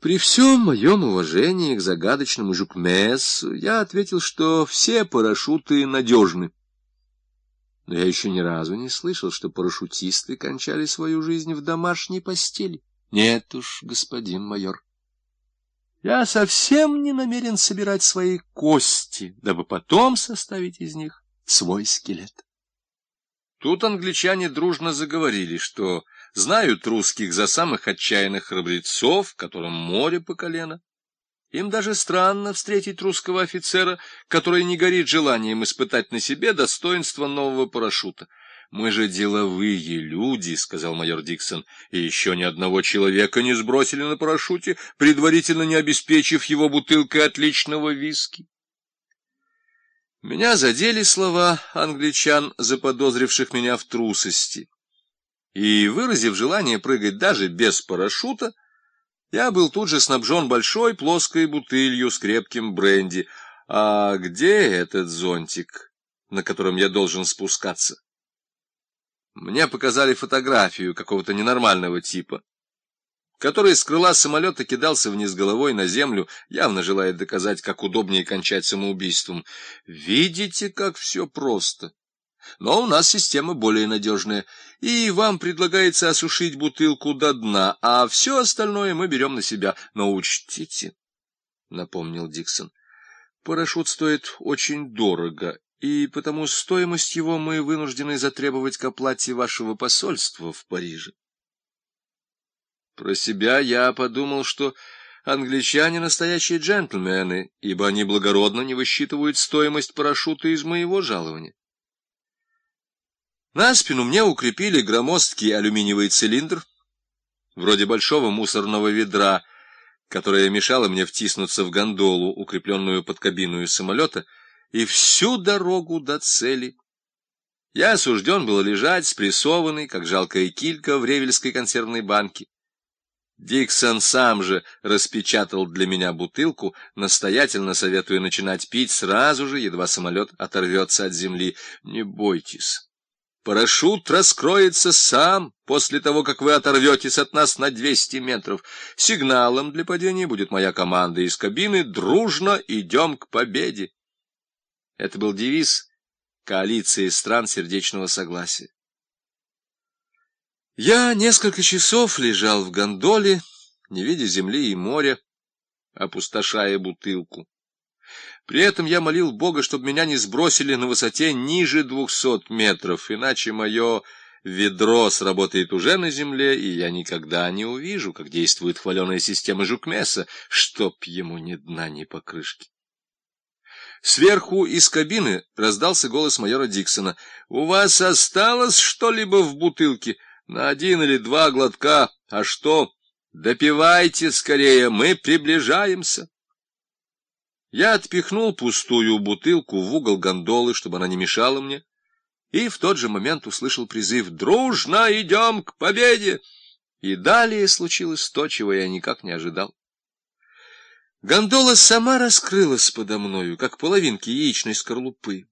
При всем моем уважении к загадочному Жукмессу я ответил, что все парашюты надежны. Но я еще ни разу не слышал, что парашютисты кончали свою жизнь в домашней постели. Нет уж, господин майор. Я совсем не намерен собирать свои кости, дабы потом составить из них свой скелет. Тут англичане дружно заговорили, что знают русских за самых отчаянных храбрецов, которым море по колено. Им даже странно встретить русского офицера, который не горит желанием испытать на себе достоинство нового парашюта. «Мы же деловые люди», — сказал майор Диксон, — «и еще ни одного человека не сбросили на парашюте, предварительно не обеспечив его бутылкой отличного виски». Меня задели слова англичан, заподозривших меня в трусости. И, выразив желание прыгать даже без парашюта, я был тут же снабжен большой плоской бутылью с крепким бренди. А где этот зонтик, на котором я должен спускаться? Мне показали фотографию какого-то ненормального типа, который с крыла самолета кидался вниз головой на землю, явно желая доказать, как удобнее кончать самоубийством. Видите, как все просто. Но у нас система более надежная, и вам предлагается осушить бутылку до дна, а все остальное мы берем на себя. Но учтите, — напомнил Диксон, — парашют стоит очень дорого, и потому стоимость его мы вынуждены затребовать к оплате вашего посольства в Париже. Про себя я подумал, что англичане настоящие джентльмены, ибо они благородно не высчитывают стоимость парашюта из моего жалования. На спину мне укрепили громоздкий алюминиевый цилиндр, вроде большого мусорного ведра, которое мешало мне втиснуться в гондолу, укрепленную под кабиную самолета, и всю дорогу до цели. Я осужден был лежать, спрессованный, как жалкая килька в ревельской консервной банке. Диксон сам же распечатал для меня бутылку, настоятельно советуя начинать пить сразу же, едва самолет оторвется от земли. Не бойтесь. Парашют раскроется сам после того, как вы оторветесь от нас на 200 метров. Сигналом для падения будет моя команда из кабины «Дружно идем к победе». Это был девиз коалиции стран сердечного согласия. Я несколько часов лежал в гондоле, не видя земли и моря, опустошая бутылку. При этом я молил Бога, чтобы меня не сбросили на высоте ниже двухсот метров, иначе мое ведро сработает уже на земле, и я никогда не увижу, как действует хваленая система Жукмеса, чтоб ему ни дна, ни покрышки. Сверху из кабины раздался голос майора Диксона. — У вас осталось что-либо в бутылке? — на один или два глотка. А что? Допивайте скорее, мы приближаемся. Я отпихнул пустую бутылку в угол гондолы, чтобы она не мешала мне, и в тот же момент услышал призыв «Дружно идем к победе!» И далее случилось то, чего я никак не ожидал. Гондола сама раскрылась подо мною, как половинки яичной скорлупы.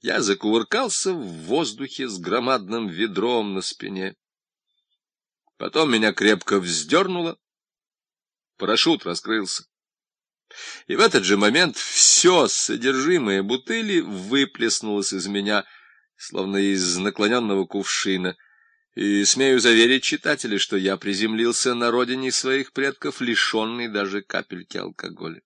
Я закувыркался в воздухе с громадным ведром на спине. Потом меня крепко вздернуло, парашют раскрылся. И в этот же момент все содержимое бутыли выплеснулось из меня, словно из наклоненного кувшина. И смею заверить читателя, что я приземлился на родине своих предков, лишенный даже капельки алкоголя.